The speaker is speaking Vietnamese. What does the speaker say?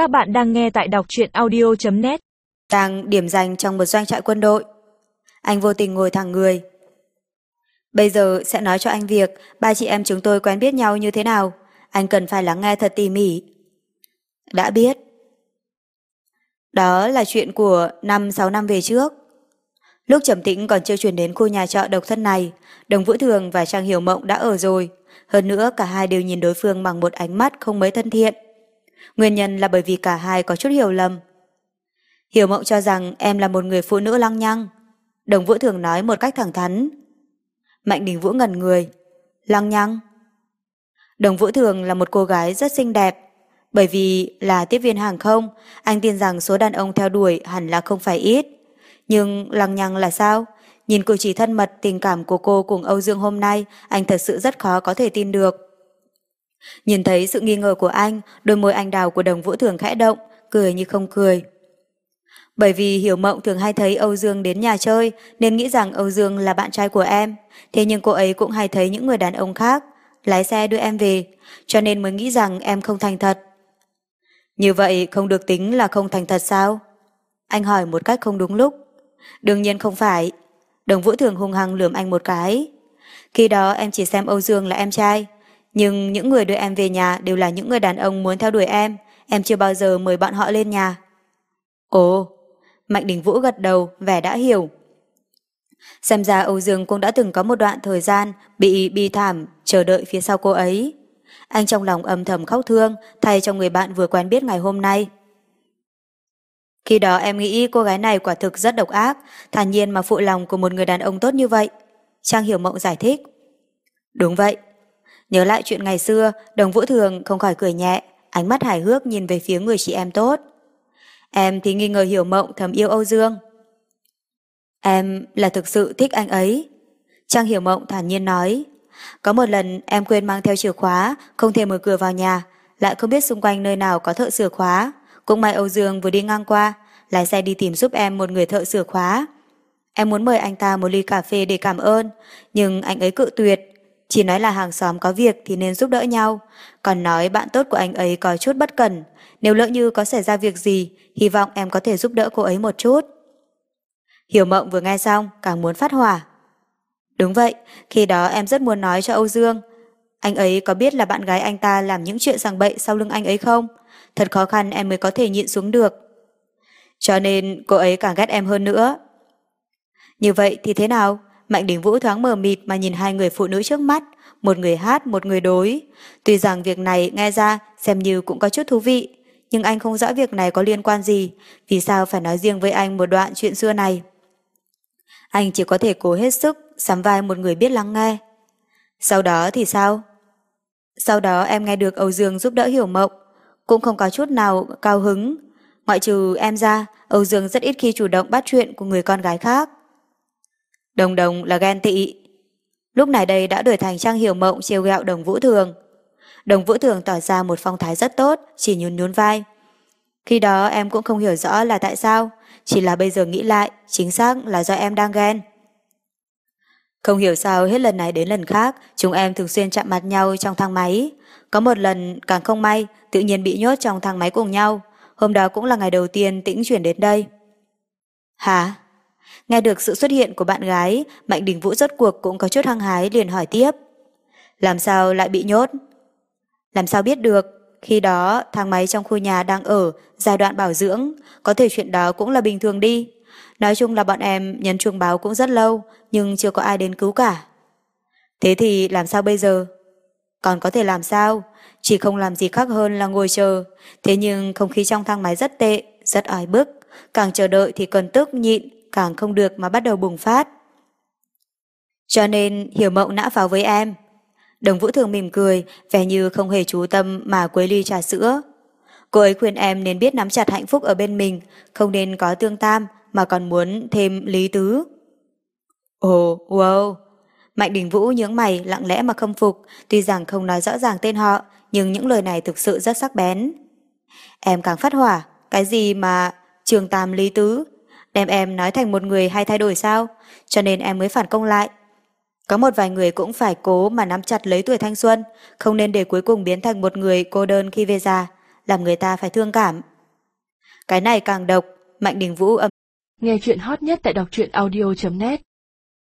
Các bạn đang nghe tại đọc truyện audio.net Đang điểm danh trong một doanh trại quân đội. Anh vô tình ngồi thẳng người. Bây giờ sẽ nói cho anh việc ba chị em chúng tôi quen biết nhau như thế nào. Anh cần phải lắng nghe thật tỉ mỉ. Đã biết. Đó là chuyện của 5-6 năm về trước. Lúc Trầm Tĩnh còn chưa chuyển đến khu nhà trọ độc thân này, Đồng Vũ Thường và Trang Hiểu Mộng đã ở rồi. Hơn nữa cả hai đều nhìn đối phương bằng một ánh mắt không mấy thân thiện. Nguyên nhân là bởi vì cả hai có chút hiểu lầm. Hiểu Mộng cho rằng em là một người phụ nữ lăng nhăng. Đồng Vũ Thường nói một cách thẳng thắn. Mạnh Đình Vũ ngẩn người. Lăng nhăng. Đồng Vũ Thường là một cô gái rất xinh đẹp. Bởi vì là tiếp viên hàng không, anh tin rằng số đàn ông theo đuổi hẳn là không phải ít. Nhưng lăng nhăng là sao? Nhìn cử chỉ thân mật tình cảm của cô cùng Âu Dương hôm nay, anh thật sự rất khó có thể tin được. Nhìn thấy sự nghi ngờ của anh, đôi môi anh đào của đồng vũ thường khẽ động, cười như không cười. Bởi vì Hiểu Mộng thường hay thấy Âu Dương đến nhà chơi nên nghĩ rằng Âu Dương là bạn trai của em. Thế nhưng cô ấy cũng hay thấy những người đàn ông khác lái xe đưa em về cho nên mới nghĩ rằng em không thành thật. Như vậy không được tính là không thành thật sao? Anh hỏi một cách không đúng lúc. Đương nhiên không phải. Đồng Vũ Thường hung hăng lườm anh một cái. Khi đó em chỉ xem Âu Dương là em trai. Nhưng những người đưa em về nhà đều là những người đàn ông muốn theo đuổi em. Em chưa bao giờ mời bọn họ lên nhà. Ồ, Mạnh Đình Vũ gật đầu, vẻ đã hiểu. Xem ra Âu Dương cũng đã từng có một đoạn thời gian bị bi thảm, chờ đợi phía sau cô ấy. Anh trong lòng âm thầm khóc thương thay cho người bạn vừa quen biết ngày hôm nay. Khi đó em nghĩ cô gái này quả thực rất độc ác, thản nhiên mà phụ lòng của một người đàn ông tốt như vậy. Trang Hiểu Mộng giải thích. Đúng vậy. Nhớ lại chuyện ngày xưa, đồng vũ thường không khỏi cười nhẹ, ánh mắt hài hước nhìn về phía người chị em tốt. Em thì nghi ngờ Hiểu Mộng thầm yêu Âu Dương. Em là thực sự thích anh ấy. Trang Hiểu Mộng thản nhiên nói. Có một lần em quên mang theo chìa khóa, không thể mở cửa vào nhà, lại không biết xung quanh nơi nào có thợ sửa khóa. Cũng may Âu Dương vừa đi ngang qua, lái xe đi tìm giúp em một người thợ sửa khóa. Em muốn mời anh ta một ly cà phê để cảm ơn, nhưng anh ấy cự tuyệt. Chỉ nói là hàng xóm có việc thì nên giúp đỡ nhau, còn nói bạn tốt của anh ấy có chút bất cẩn. Nếu lỡ như có xảy ra việc gì, hy vọng em có thể giúp đỡ cô ấy một chút. Hiểu mộng vừa nghe xong, càng muốn phát hỏa. Đúng vậy, khi đó em rất muốn nói cho Âu Dương. Anh ấy có biết là bạn gái anh ta làm những chuyện sằng bậy sau lưng anh ấy không? Thật khó khăn em mới có thể nhịn xuống được. Cho nên cô ấy càng ghét em hơn nữa. Như vậy thì thế nào? Mạnh Đình Vũ thoáng mờ mịt mà nhìn hai người phụ nữ trước mắt, một người hát, một người đối. Tuy rằng việc này nghe ra xem như cũng có chút thú vị, nhưng anh không rõ việc này có liên quan gì, vì sao phải nói riêng với anh một đoạn chuyện xưa này. Anh chỉ có thể cố hết sức sắm vai một người biết lắng nghe. Sau đó thì sao? Sau đó em nghe được Âu Dương giúp đỡ Hiểu Mộng, cũng không có chút nào cao hứng. Ngoại trừ em ra, Âu Dương rất ít khi chủ động bắt chuyện của người con gái khác. Đồng đồng là ghen tị. Lúc này đây đã đổi thành trang hiểu mộng trêu gạo đồng vũ thường. Đồng vũ thường tỏ ra một phong thái rất tốt, chỉ nhún nhún vai. Khi đó em cũng không hiểu rõ là tại sao, chỉ là bây giờ nghĩ lại, chính xác là do em đang ghen. Không hiểu sao hết lần này đến lần khác, chúng em thường xuyên chạm mặt nhau trong thang máy. Có một lần càng không may, tự nhiên bị nhốt trong thang máy cùng nhau. Hôm đó cũng là ngày đầu tiên tĩnh chuyển đến đây. Hả? Nghe được sự xuất hiện của bạn gái, Mạnh Đình Vũ rốt cuộc cũng có chút hăng hái liền hỏi tiếp. Làm sao lại bị nhốt? Làm sao biết được? Khi đó, thang máy trong khu nhà đang ở giai đoạn bảo dưỡng, có thể chuyện đó cũng là bình thường đi. Nói chung là bọn em nhấn chuông báo cũng rất lâu, nhưng chưa có ai đến cứu cả. Thế thì làm sao bây giờ? Còn có thể làm sao? Chỉ không làm gì khác hơn là ngồi chờ. Thế nhưng không khí trong thang máy rất tệ, rất ỏi bức. Càng chờ đợi thì cần tức nhịn, càng không được mà bắt đầu bùng phát. Cho nên hiểu mộng nã pháo với em. Đồng Vũ Thường mỉm cười, vẻ như không hề chú tâm mà quấy ly trà sữa. Cô ấy khuyên em nên biết nắm chặt hạnh phúc ở bên mình, không nên có tương tam mà còn muốn thêm lý tứ. Ồ, wow! Mạnh Đình Vũ nhướng mày lặng lẽ mà khâm phục, tuy rằng không nói rõ ràng tên họ, nhưng những lời này thực sự rất sắc bén. Em càng phát hỏa, cái gì mà trường tam lý tứ, đem em nói thành một người hay thay đổi sao, cho nên em mới phản công lại. Có một vài người cũng phải cố mà nắm chặt lấy tuổi thanh xuân, không nên để cuối cùng biến thành một người cô đơn khi về già, làm người ta phải thương cảm. Cái này càng độc, Mạnh Đình Vũ âm Nghe chuyện hot nhất tại đọc truyện audio.net